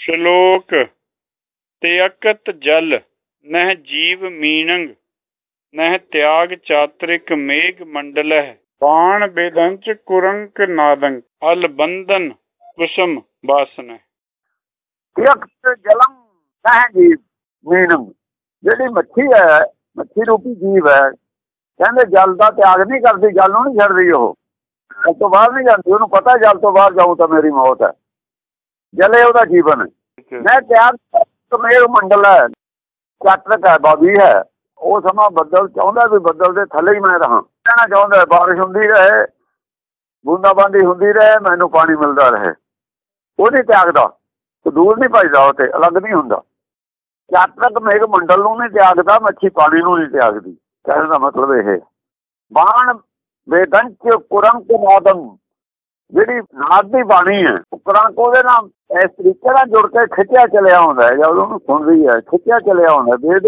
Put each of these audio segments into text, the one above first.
ਸ਼ਲੋਕ, ਤਿਅਕਤ ਜਲ, ਨਹਿ ਜੀਵ ਮੀਨੰਗ, ਨਹਿ ਤਿਆਗ ਚਾਤ੍ਰਿਕ ਮੇਘ ਮੰਡਲਹਿ, ਬਾਣ ਬੇਦੰਚ ਕੁਰੰਕ ਨਾਦੰ ਅਲ ਬੰਧਨ ਕੁਸਮ ਬਾਸਨ ਤਿਅਕਤ ਜਲਮ ਨਹਿ ਜੀਵ ਮੀਨੰਗ। ਜਿਹੜੀ ਮੱਛੀ ਹੈ ਮੱਛੀ ਰੂਪੀ ਜੀਵ ਹੈ, ਕਹਿੰਦੇ ਜਲ ਦਾ ਤਿਆਗ ਨਹੀਂ ਕਰਦੀ, ਜਲ ਨੂੰ ਨਹੀਂ ਛੱਡਦੀ ਉਹ। ਜਲ ਤੋਂ ਬਾਹਰ ਨਹੀਂ ਜਾਂਦੀ, ਉਹਨੂੰ ਪਤਾ ਜਲ ਤੋਂ ਬਾਹਰ ਜਾਊ ਤਾਂ ਮੇਰੀ ਮੌਤ ਹੈ। ਜਲੇ ਉਹਦਾ ਜੀਵਨ। ਮੈਂ ਤਿਆਗ ਕਮੇਰ ਮੰਡਲ ਹੈ ਚਾਤਰਕ ਹੈ ਬਾਬੀ ਹੈ। ਉਹ ਸਮਾਂ ਬੱਦਲ ਚਾਹੁੰਦਾ ਵੀ ਬੱਦਲ ਦੇ ਥੱਲੇ ਹੀ ਮੈਂ ਰਹਾ। ਕਹਿਣਾ ਚਾਹੁੰਦਾ ਬਾਰਿਸ਼ ਹੁੰਦੀ ਰਹੇ ਬੂੰਦਾਬਾਂਦੀ ਹੁੰਦੀ ਰਹੇ ਮੈਨੂੰ ਪਾਣੀ ਮਿਲਦਾ ਰਹੇ। ਉਹ ਨਹੀਂ ਤਿਆਗਦਾ। ਦੂਰ ਨਹੀਂ ਭਜਦਾ ਉਹ ਤੇ ਅਲੱਗ ਨਹੀਂ ਹੁੰਦਾ। ਚਾਤਰਕ ਮੇਘ ਮੰਡਲ ਨੂੰ ਨਹੀਂ ਤਿਆਗਦਾ ਮੱਛੀ ਪਾਣੀ ਨੂੰ ਨਹੀਂ ਤਿਆਗਦੀ। ਕਹਿਣ ਦਾ ਮਤਲਬ ਇਹ ਬਾਣ ਵੇਦੰਚ ਕੁਰੰਕ ਨਾਦੰ ਜਿਹੜੀ ਨਾਦ ਦੀ ਬਾਣੀ ਹੈ ਕੁਰੰਕ ਉਹਦੇ ਨਾਲ ਇਸ ਤਰੀਕੇ ਨਾਲ ਜੁੜ ਕੇ ਖਿੱਚਿਆ ਚਲਿਆ ਹੁੰਦਾ ਹੈ ਜਦ ਉਹਨੂੰ ਸੁਣਦੀ ਹੈ ਖਿੱਚਿਆ ਚਲਿਆ ਹੁੰਦਾ ਵੇਦ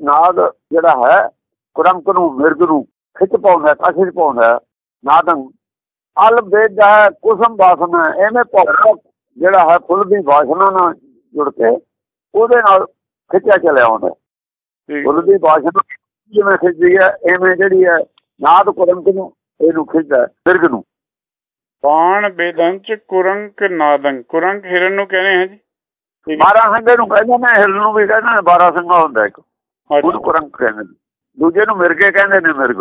ਨਾਦ ਜਿਹੜਾ ਹੈ ਕੁਰੰਕ ਨੂੰ ਮਿਰਗ ਨੂੰ ਖਿੱਚ ਪਾਉਂਦਾ ਕਸ਼ਿਸ਼ ਪਾਉਂਦਾ ਨਾਦੰ। ਅਲ ਹੈ ਕੁਸਮ ਬਾਸਨਾ ਐਵੇਂ ਪੌੜਾ ਜਿਹੜਾ ਹੈ ਫੁੱਲ ਦੀ ਬਾਸ਼ਨਾ ਨਾਲ ਜੁੜ ਕੇ ਉਹਦੇ ਨਾਲ ਖਿੱਚਿਆ ਚਲਿਆ ਹੁੰਦਾ ਫੁੱਲ ਦੀ ਬਾਸ਼ਨਾ ਜਿਵੇਂ ਖਿੱਚਦੀ ਹੈ ਐਵੇਂ ਜਿਹੜੀ ਹੈ ਨਾਦ ਕੁਰੰਕ ਨੂੰ ਇਹਨੂੰ ਖਿੱਚਦਾ ਮਿਰਗ ਨੂੰ। ਬਾਣ ਬੇਦੰਚ ਕੁਰੰਕ ਨਾਦੰ। ਕੁਰੰਕ ਹਿਰਨ ਨੂੰ ਕਹਿੰਦੇ ਹੈ ਜੀ। 12 ਸੰਗੇ ਨੂੰ ਕਹਿੰਦੇ ਨੇ ਹਿਰਨ ਨੂੰ ਵੀ ਕਹਿੰਦੇ ਨੇ 12 ਸੰਗਾ ਹੁੰਦਾ ਇੱਕ। ਉਹਨੂੰ ਕੁਰੰਕ ਕਹਿੰਦੇ ਨੇ। ਦੂਜੇ ਨੂੰ ਮਿਰਗੇ ਕਹਿੰਦੇ ਨੇ ਮਿਰਗ।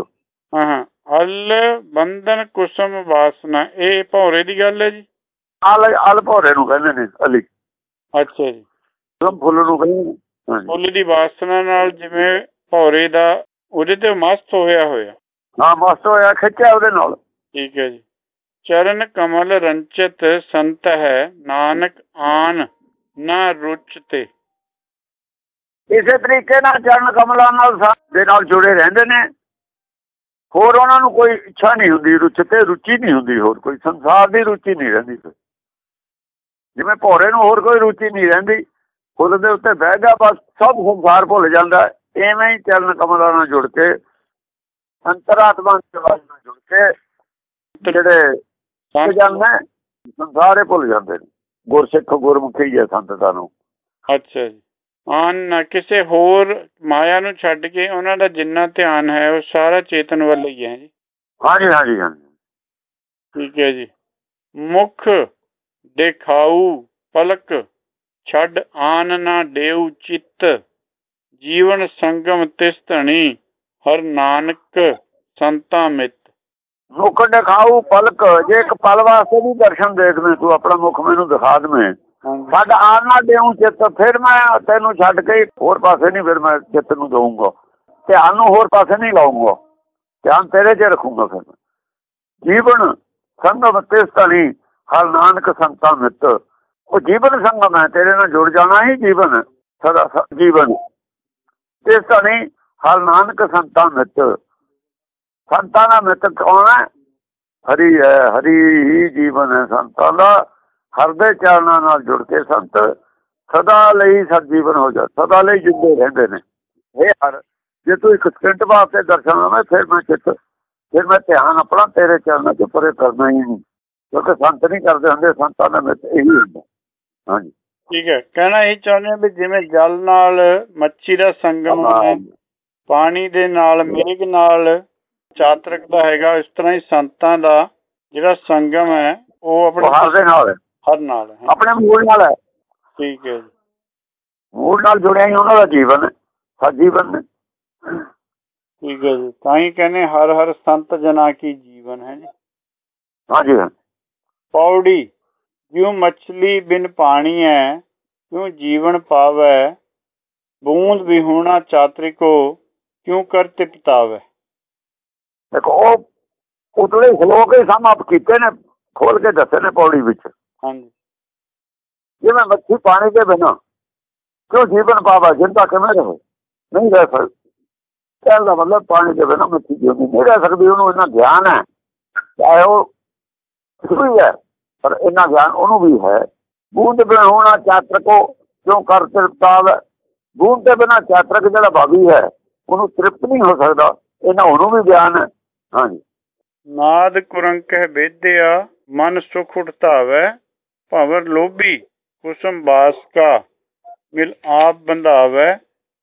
ਹਾਂ ਹਾਂ। ਅਲ ਬੰਧਨ ਕੁਸਮ ਵਾਸਨਾ। ਇਹ ਭੌਰੇ ਦੀ ਗੱਲ ਹੈ ਜੀ? ਅਲ ਅਲ ਭੌਰੇ ਨੂੰ ਕਹਿੰਦੇ ਨੇ ਅਲੀ। ਅੱਛਾ ਜੀ। ਤੁਮ ਫੁੱਲ ਨੂੰ ਕਹਿੰਦੇ। ਫੁੱਲ ਦੀ ਵਾਸਨਾ ਨਾਲ ਜਿਵੇਂ ਭੌਰੇ ਦਾ ਉਹਦੇ ਤੇ ਮਸਤ ਹੋਇਆ ਹੋਇਆ। ਹਾਂ ਮਸਤ ਹੋਇਆ ਖਿੱਚਿਆ ਉਹਦੇ ਨਾਲ। ਠੀਕ ਹੈ ਜੀ। ਚਰਨ ਕਮਲ ਰੰਚਿਤ ਸੰਤ ਹੈ, ਨਾਨਕ ਆਨ ਨਾ ਰੁਚ ਇਸੇ ਤਰੀਕੇ ਨਾਲ ਚਰਨ ਕਮਲਾਂ ਨਾਲ ਦੇ ਨਾਲ ਜੁੜੇ ਰਹਿੰਦੇ ਨੇ। ਹੋਰ ਉਹਨਾਂ ਨੂੰ ਕੋਈ ਇੱਛਾ ਨਹੀਂ ਹੁੰਦੀ ਰੁਚ ਤੇ ਰੁਚੀ ਨਹੀਂ ਹੁੰਦੀ ਹੋਰ ਕੋਈ, ਸੰਸਾਰ ਦੀ ਰੁਚੀ ਨਹੀਂ ਰਹਿੰਦੀ ਜਿਵੇਂ ਭੋਰੇ ਨੂੰ ਹੋਰ ਕੋਈ ਰੁਚੀ ਨਹੀਂ ਰਹਿੰਦੀ ਫੁੱਲ ਦੇ ਉੱਤੇ ਬਹਿ ਗਿਆ ਬਸ ਸਭ ਸੰਸਾਰ ਭੁੱਲ ਜਾਂਦਾ ਐਵੇਂ ਹੀ ਚਰਨ ਕਮਲਾਂ ਨਾਲ ਜੁੜ ਕੇ, ਅੰਤਰਾਤਮਾ ਨਾਲ ਜੁੜ ਕੇ, ਜਿਹੜੇ ਜਾਂਦੇ ਸੰਸਾਰੇ ਭੁੱਲ ਜਾਂਦੇ ਨੇ। ਗੁਰਸਿੱਖ ਗੁਰਮੁਖੀ ਹੈ ਸੰਤਾਂ ਨੂੰ। ਅੱਛਾ ਜੀ। ਆਨ ਨਾ ਕਿਸੇ ਹੋਰ ਮਾਇਆ ਨੂੰ ਛੱਡ ਕੇ ਉਹਨਾਂ ਦਾ ਜਿੰਨਾ ਧਿਆਨ ਹੈ ਉਹ ਸਾਰਾ ਚੇਤਨ ਵੱਲ ਹੀ ਹੈ ਜੀ। ਹਾਂਜੀ ਹਾਂਜੀ ਹਾਂਜੀ। ਠੀਕ ਹੈ ਜੀ। ਮੁਖ ਦਿਖਾਉ ਪਲਕ ਛੱਡ ਆਨ ਨਾ ਦੇਉ ਚਿੱਤ। ਜੀਵਨ ਸੰਗਮ ਤਿਸ ਧਣੀ ਹਰ ਨਾਨਕ ਸੰਤਾ ਮਿਤ। ਮੁਖ ਦਿਖਾਉ ਪਲਕ। ਜੇ ਇੱਕ ਪਲ ਵਾਸਤੇ ਵੀ ਦਰਸ਼ਨ ਦੇਖ ਮੈਂ ਤੂੰ ਆਪਣਾ ਮੁਖ ਮੈਨੂੰ ਦਿਖਾ ਦਵੇਂ। ਛੱਡ ਨਾ ਦੇਉ ਚਿੱਤ ਫਿਰ ਮੈਂ ਤੈਨੂੰ ਛੱਡ ਕੇ ਹੋਰ ਪਾਸੇ ਨਹੀਂ ਫਿਰ ਮੈਂ ਚਿੱਤ ਨੂੰ ਦਊਂਗਾ। ਧਿਆਨ ਨੂੰ ਹੋਰ ਪਾਸੇ ਨਹੀਂ ਲਾਉਂਗਾ ਧਿਆਨ ਤੇਰੇ 'ਚ ਰੱਖੂੰਗਾ ਫਿਰ ਜੀਵਨ ਸੰਗਮ ਤਿਸ ਧਣੀ ਹਰ ਨਾਨਕ ਸੰਤਾ ਮਿਤ। ਉਹ ਜੀਵਨ ਸੰਗਮ ਹੈ ਤੇਰੇ ਨਾਲ ਜੁੜ ਜਾਣਾ ਹੀ ਜੀਵਨ ਸਦਾ ਜੀਵਨ। ਧਣੀ ਹਰ ਨਾਨਕ ਸੰਤਾ ਮਿਤ। ਸੰਤਾਂ ਦਾ ਮਿੱਤਰ ਕੌਣ ਹੈ? ਹਰੀ ਹੈ ਹਰੀ ਹੀ ਜੀਵਨ ਹੈ ਸੰਤਾਂ ਦਾ। ਹਰ ਦੇ ਚਰਨਾਂ ਨਾਲ ਜੁੜ ਕੇ ਸੰਤ ਸਦਾ ਲਈ ਜੀਵਨ ਹੋ ਜਾ ਸਦਾ ਲਈ ਜਿੰਦੇ ਰਹਿੰਦੇ ਨੇ। ਇਹ ਹਰ ਜੇ ਤੂੰ ਇੱਕ ਸਕਿੰਟ ਵਾਸਤੇ ਦਰਸ਼ਨ ਆਵੇਂ ਫਿਰ ਮੈਂ ਚਿੱਤ ਫਿਰ ਮੈਂ ਧਿਆਨ ਆਪਣਾ ਤੇਰੇ ਚਰਨਾਂ 'ਚ ਪਰੇ ਕਰਨਾ ਹੀ ਨਹੀਂ। ਕਿਉਂਕਿ ਸੰਤ ਨਹੀਂ ਕਰਦੇ ਹੁੰਦੇ ਸੰਤਾਂ ਦਾ ਮਿੱਤ ਇਹੀ ਹੁੰਦਾ। ਹਾਂਜੀ। ਠੀਕ ਹੈ। ਕਹਿਣਾ ਇਹ ਚਾਹੁੰਦੇ ਆ ਵੀ ਜਿਵੇਂ ਜਲ ਨਾਲ ਮੱਛੀ ਦਾ ਸੰਗਮ ਪਾਣੀ ਦੇ ਨਾਲ ਮੇਘ ਨਾਲ ਚਾਤਰਕ ਦਾ ਹੈਗਾ ਇਸ ਤਰ੍ਹਾਂ ਹੀ ਸੰਤਾਂ ਦਾ ਜਿਹੜਾ ਸੰਗਮ ਹੈ ਉਹ ਆਪਣੇ ਹਰ ਦੇ ਨਾਲ ਹਰ ਨਾਲ ਆਪਣੇ ਮੂਲ ਨਾਲ ਹੈ। ਠੀਕ ਹੈ ਮੂਲ ਨਾਲ ਜੁੜਿਆ ਹੀ ਉਹਨਾਂ ਦਾ ਜੀਵਨ ਹੈ ਜੀਵਨ। ਠੀਕ ਹੈ ਜੀ। ਤਾਂ ਹੀ ਕਹਿੰਦੇ ਹਰ ਹਰ ਸੰਤ ਜਨਾ ਕੀ ਜੀਵਨ ਹੈ ਜੀ। ਹਾਂਜੀ ਪੌੜੀ ਜਿਉ ਮਛਲੀ ਬਿਨ ਪਾਣੀ ਹੈ ਕਿਉ ਜੀਵਨ ਪਾਵੈ। ਬੂੰਦ ਵਿਹੂਣਾ ਚਾਤਰਿਕੋ ਕਿਉ ਕਰ ਤਿਪਤਾਵੈ। ਦੇਖੋ ਉਹ ਉਤਲੇ ਸ਼ਲੋਕ ਹੀ ਸਮ ਆਪ ਕੀਤੇ ਨੇ ਖੋਲ ਕੇ ਦੱਸੇ ਨੇ ਪੌੜੀ ਵਿੱਚ। ਹਾਂਜੀ। ਜਿਵੇਂ ਮੱਛੀ ਪਾਣੀ ਦੇ ਬਿਨਾ ਕਿਉਂ ਜੀਵਨ ਪਾਵਾ ਜਿੰਦਾ ਕਿਵੇਂ ਰਹੇ ਨਹੀਂ ਰਹਿ ਸਕਦੀ। ਕਹਿਣ ਦਾ ਮਤਲਬ ਪਾਣੀ ਦੇ ਬਿਨਾ ਮੱਛੀ ਜਿਉਂਦੀ ਨਹੀਂ ਰਹਿ ਸਕਦੀ ਉਹਨੂੰ ਇਹਨਾਂ ਗਿਆਨ ਹੈ ਚਾਹੇ ਉਹ ਕੋਈ ਹੈ ਪਰ ਇਹਨਾਂ ਗਿਆਨ ਉਹਨੂੰ ਵੀ ਹੈ। ਬੂੰਦ ਬਿਨਾ ਹੋਣਾ ਚਾਤਰਕੋ ਕਿਉਂ ਕਰ ਤ੍ਰਿਪਤਾਵ ਬੂੰਦ ਦੇ ਬਿਨਾ ਚਾਤਰਕ ਜਿਹੜਾ ਭਾਵੀ ਹੈ ਉਹਨੂੰ ਤ੍ਰਿਪਤ ਨਹੀਂ ਹੋ ਸਕਦਾ। ਇਹਨਾਂ ਉਹਨੂੰ ਵੀ ਗਿਆਨ ਹੈ। ਹਾਂਜੀ। ਨਾਦ ਕੁਰੰਕ ਹੈ ਵੇਦਿਆ ਮਨ ਸੁਖ ਉਠਤਾਵੈ ਭਵਰ ਲੋਭੀ ਕੁਸਮ ਬਾਸ ਕਾ ਮਿਲ ਆਪ ਬੰਧਾਵੈ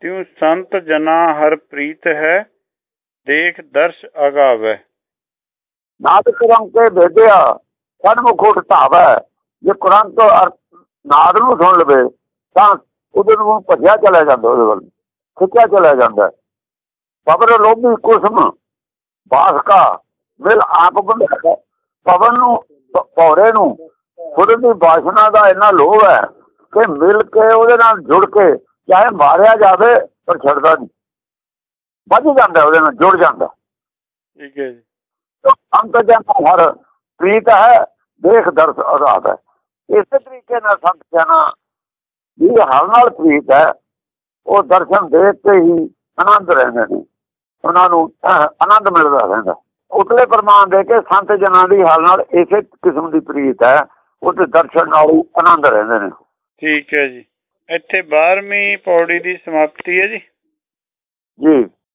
ਤਿਉ ਸੰਤ ਜਨਾ ਹਰ ਪ੍ਰੀਤ ਹੈ ਦੇਖ ਦਰਸ਼ ਅਗਾਵੈ। ਨਾਦ ਕਰਮ ਕੇ ਭੇਜਿਆ ਸਨਮੁਖ ਉਠ ਧਾਵੈ ਜੇ ਕੁਰਾਨ ਤੋਂ ਅਰਥ ਨਾਦ ਨੂੰ ਸੁਣ ਲਵੇ ਤਾਂ ਉਹਦੇ ਨੂੰ ਭੱਜਿਆ ਚਲਾ ਜਾਂਦਾ ਉਹਦੇ ਵੱਲ। ਖਿੱਚਿਆ ਚਲਾ ਜਾਂਦਾ। ਪਵਨ ਲੋਭੀ ਕੁਸਮ ਬਾਸਕਾ ਮਿਲ ਆਪ ਬੰਦਾ ਪਵਨ ਨੂੰ ਪੌਰੇ ਨੂੰ ਖੁਦ ਦੀ ਬਾਸ਼ਨਾ ਦਾ ਇੰਨਾ ਲੋਭ ਹੈ ਕਿ ਮਿਲ ਕੇ ਉਹਦੇ ਨਾਲ ਜੁੜ ਕੇ ਚਾਹੇ ਮਾਰਿਆ ਜਾਵੇ ਪਰ ਛੱਡਦਾ ਨਹੀਂ। ਵੱਜ ਜਾਂਦਾ ਉਹਦੇ ਨਾਲ ਜੁੜ ਜਾਂਦਾ। ਠੀਕ ਹੈ ਜੀ। ਅੰਤ ਜਨ ਹਰ ਪ੍ਰੀਤ ਹੈ ਦੇਖ ਦਰਸ ਆਜ਼ਾਦ ਹੈ। ਇਸੇ ਤਰੀਕੇ ਨਾਲ ਸੰਤ ਜਨਾ ਵੀ ਹਰ ਨਾਲ ਪ੍ਰੀਤ ਹੈ ਉਹ ਦਰਸ਼ਨ ਦੇਖ ਕੇ ਹੀ ਆਨੰਦ ਰਹਿੰਦੇ ਨੇ। ਉਹਨਾਂ ਨੂੰ ਆਨੰਦ ਮਿਲਦਾ ਰਹਿੰਦਾ। ਉਤਲੇ ਪ੍ਰਮਾਣ ਦੇ ਕੇ ਸੰਤ ਜਨਾਂ ਦੀ ਹਾਲ ਨਾਲ ਇਸੇ ਕਿਸਮ ਦੀ ਪ੍ਰੀਤ ਹੈ। ਉਹਦੇ ਦਰਸ਼ਨ ਨਾਲ ਆਨੰਦ ਰਹਿੰਦੇ ਨੇ। ਠੀਕ ਹੈ ਜੀ। ਇੱਥੇ 12ਵੀਂ ਪੌੜੀ ਦੀ ਸਮਾਪਤੀ ਹੈ ਜੀ। ਜੀ।